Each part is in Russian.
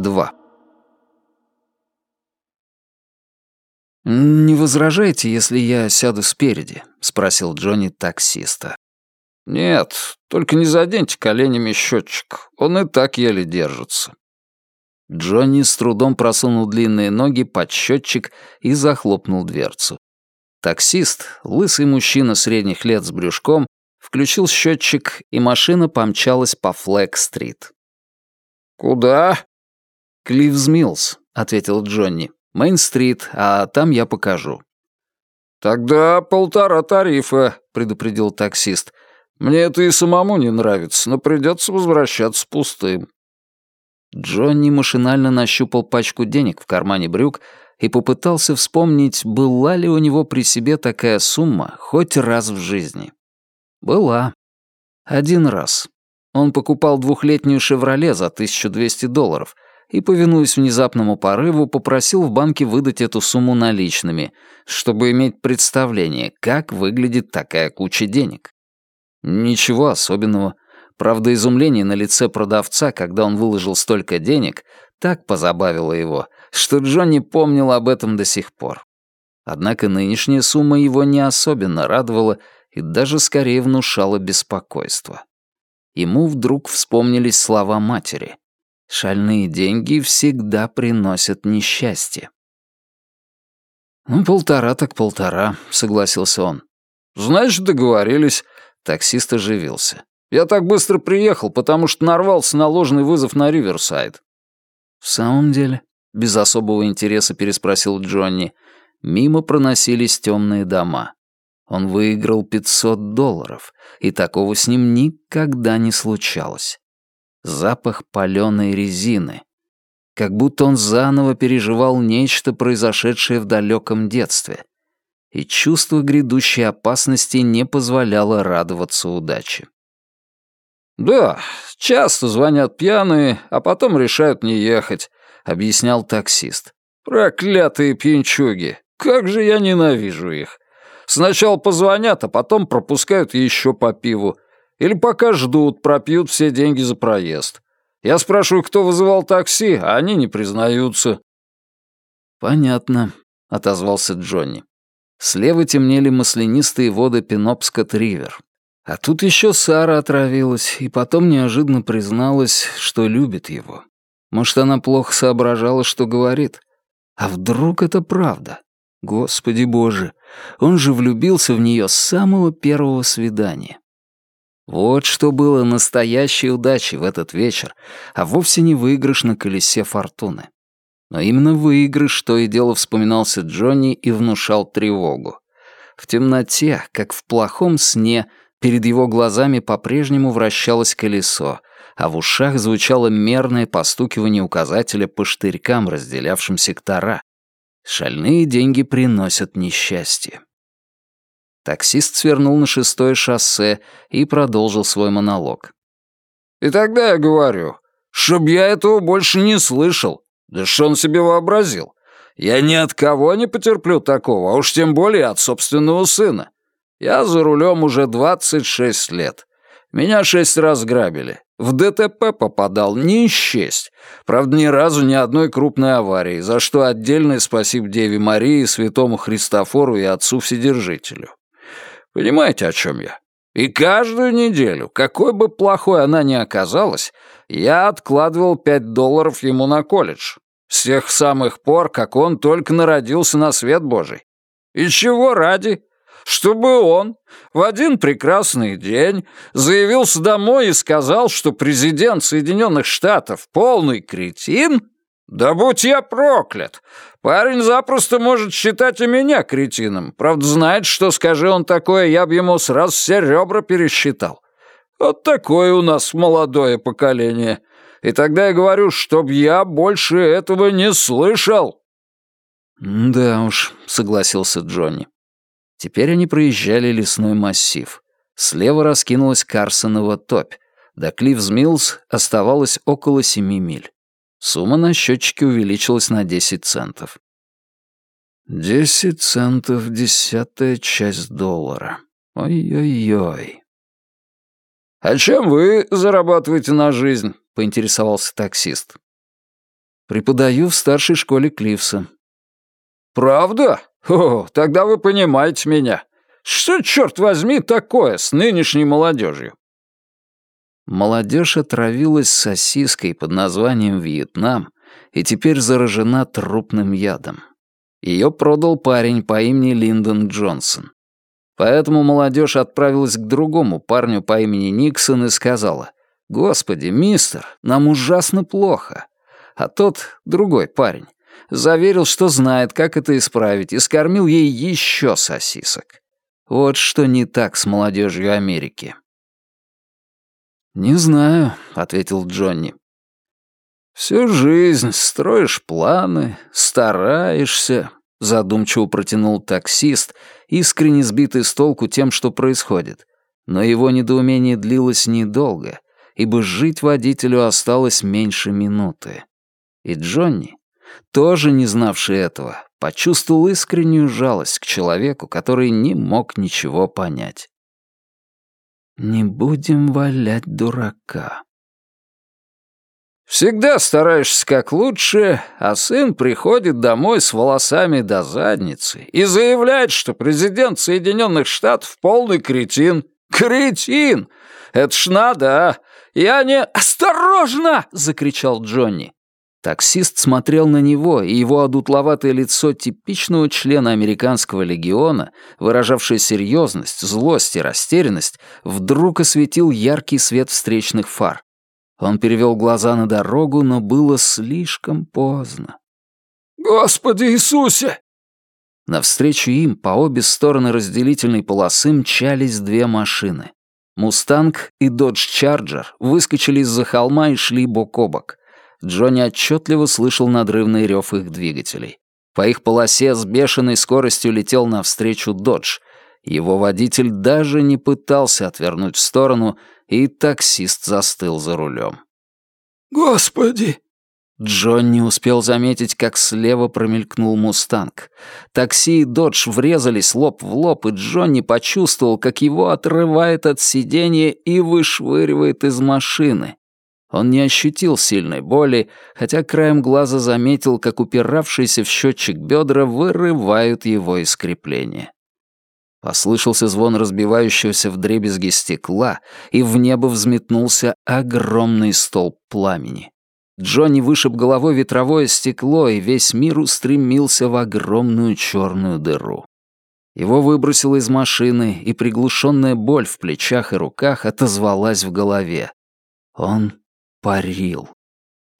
2. «Не возражаете, если я сяду спереди?» — спросил Джонни таксиста. «Нет, только не заденьте коленями счетчик, он и так еле держится». Джонни с трудом просунул длинные ноги под счетчик и захлопнул дверцу. Таксист, лысый мужчина средних лет с брюшком, включил счетчик, и машина помчалась по Флэг-стрит. «Куда?» «Клиффс Миллс», — ответил Джонни. «Мейн-стрит, а там я покажу». «Тогда полтора тарифа», — предупредил таксист. «Мне это и самому не нравится, но придется возвращаться пустым». Джонни машинально нащупал пачку денег в кармане брюк и попытался вспомнить, была ли у него при себе такая сумма хоть раз в жизни. Была. Один раз. Он покупал двухлетнюю «Шевроле» за 1200 долларов и, повинуясь внезапному порыву, попросил в банке выдать эту сумму наличными, чтобы иметь представление, как выглядит такая куча денег. Ничего особенного. Правда, изумление на лице продавца, когда он выложил столько денег, так позабавило его, что Джонни помнил об этом до сих пор. Однако нынешняя сумма его не особенно радовала и даже скорее внушала беспокойство. Ему вдруг вспомнились слова матери. «Шальные деньги всегда приносят несчастье». «Ну, полтора так полтора», — согласился он. «Значит, договорились». Таксист оживился. Я так быстро приехал, потому что нарвался на ложный вызов на Риверсайд». «В самом деле?» — без особого интереса переспросил Джонни. Мимо проносились темные дома. Он выиграл 500 долларов, и такого с ним никогда не случалось. Запах паленой резины. Как будто он заново переживал нечто, произошедшее в далеком детстве. И чувство грядущей опасности не позволяло радоваться удаче. «Да, часто звонят пьяные, а потом решают не ехать», — объяснял таксист. «Проклятые пьянчуги! Как же я ненавижу их! Сначала позвонят, а потом пропускают еще по пиву. Или пока ждут, пропьют все деньги за проезд. Я спрашиваю, кто вызывал такси, а они не признаются». «Понятно», — отозвался Джонни. Слева темнели маслянистые воды Пенобскот-Ривер. А тут еще Сара отравилась, и потом неожиданно призналась, что любит его. Может, она плохо соображала, что говорит? А вдруг это правда? Господи боже, он же влюбился в нее с самого первого свидания. Вот что было настоящей удачей в этот вечер, а вовсе не выигрыш на колесе фортуны. Но именно выигрыш то и дело вспоминался Джонни и внушал тревогу. В темноте, как в плохом сне, Перед его глазами по-прежнему вращалось колесо, а в ушах звучало мерное постукивание указателя по штырькам, разделявшим сектора. Шальные деньги приносят несчастье. Таксист свернул на шестое шоссе и продолжил свой монолог. «И тогда я говорю, чтоб я этого больше не слышал. Да что он себе вообразил? Я ни от кого не потерплю такого, а уж тем более от собственного сына. Я за рулем уже 26 лет. Меня шесть раз грабили. В ДТП попадал, не исчесть. Правда, ни разу ни одной крупной аварии, за что отдельное спасибо Деве Марии, Святому Христофору и Отцу Вседержителю. Понимаете, о чем я? И каждую неделю, какой бы плохой она ни оказалась, я откладывал пять долларов ему на колледж. С тех самых пор, как он только народился на свет Божий. И чего ради? чтобы он в один прекрасный день заявился домой и сказал, что президент Соединенных Штатов полный кретин? Да будь я проклят! Парень запросто может считать и меня кретином. Правда, знает, что скажи он такое, я бы ему сразу все ребра пересчитал. Вот такое у нас молодое поколение. И тогда я говорю, чтоб я больше этого не слышал. «Да уж», — согласился Джонни. Теперь они проезжали лесной массив. Слева раскинулась Карсонова топь. До Клиффс-Миллс оставалось около семи миль. Сумма на счетчике увеличилась на 10 центов. «Десять центов, десятая часть доллара. Ой-ой-ой». «А чем вы зарабатываете на жизнь?» — поинтересовался таксист. Преподаю в старшей школе Клифса. Правда? О, тогда вы понимаете меня. Что, черт возьми, такое с нынешней молодежью? Молодежь отравилась сосиской под названием «Вьетнам» и теперь заражена трупным ядом. Ее продал парень по имени Линдон Джонсон. Поэтому молодежь отправилась к другому парню по имени Никсон и сказала, «Господи, мистер, нам ужасно плохо». А тот, другой парень, заверил, что знает, как это исправить, и скормил ей еще сосисок. Вот что не так с молодежью Америки. «Не знаю», — ответил Джонни. «Всю жизнь строишь планы, стараешься», — задумчиво протянул таксист, искренне сбитый с толку тем, что происходит. Но его недоумение длилось недолго, ибо жить водителю осталось меньше минуты. И Джонни, тоже не знавший этого, почувствовал искреннюю жалость к человеку, который не мог ничего понять. «Не будем валять дурака», Всегда стараешься как лучше, а сын приходит домой с волосами до задницы и заявляет, что президент Соединенных Штатов полный кретин. Кретин! Это ж надо, а! Я не... «Осторожно!» — закричал Джонни. Таксист смотрел на него, и его одутловатое лицо типичного члена американского легиона, выражавшее серьезность, злость и растерянность, вдруг осветил яркий свет встречных фар. Он перевел глаза на дорогу, но было слишком поздно. «Господи Иисусе!» Навстречу им по обе стороны разделительной полосы мчались две машины. «Мустанг» и «Додж Чарджер» выскочили из-за холма и шли бок о бок. Джонни отчетливо слышал надрывный рев их двигателей. По их полосе с бешеной скоростью летел навстречу «Додж». Его водитель даже не пытался отвернуть в сторону, и таксист застыл за рулем. «Господи!» Джон не успел заметить, как слева промелькнул «Мустанг». Такси и «Додж» врезались лоб в лоб, и Джонни почувствовал, как его отрывает от сиденья и вышвыривает из машины. Он не ощутил сильной боли, хотя краем глаза заметил, как упиравшиеся в счетчик бедра вырывают его из крепления. Послышался звон разбивающегося в дребезги стекла, и в небо взметнулся огромный столб пламени. Джонни вышиб головой ветровое стекло, и весь мир устремился в огромную черную дыру. Его выбросило из машины, и приглушенная боль в плечах и руках отозвалась в голове. Он парил.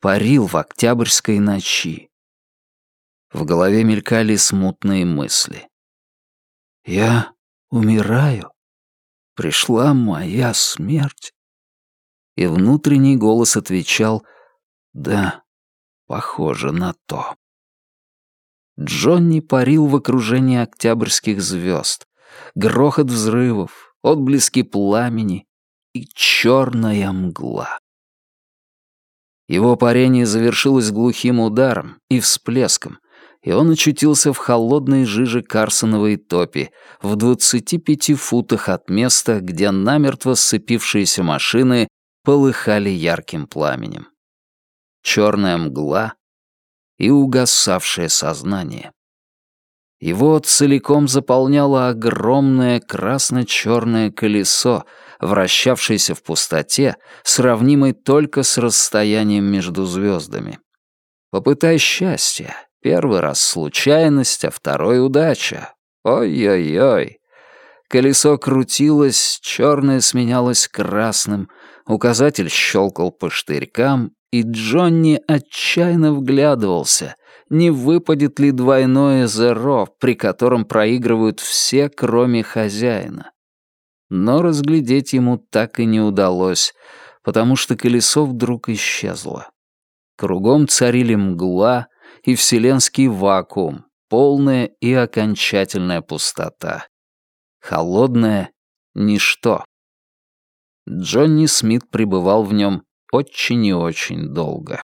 Парил в октябрьской ночи. В голове мелькали смутные мысли. Я умираю. Пришла моя смерть. И внутренний голос отвечал «Да, похоже на то». Джонни парил в окружении октябрьских звезд, грохот взрывов, отблески пламени и черная мгла. Его парение завершилось глухим ударом и всплеском, и он очутился в холодной жиже Карсоновой топи, в 25 футах от места, где намертво сцепившиеся машины полыхали ярким пламенем. Черная мгла и угасавшее сознание. Его целиком заполняло огромное красно-черное колесо, вращавшееся в пустоте, сравнимой только с расстоянием между звездами. Попытай счастья, Первый раз случайность, а второй удача. Ой-ой-ой. Колесо крутилось, черное сменялось красным, указатель щелкал по штырькам, и Джонни отчаянно вглядывался, не выпадет ли двойное зеро, при котором проигрывают все, кроме хозяина. Но разглядеть ему так и не удалось, потому что колесо вдруг исчезло. Кругом царили мгла, и вселенский вакуум, полная и окончательная пустота. Холодное ничто. Джонни Смит пребывал в нем очень и очень долго.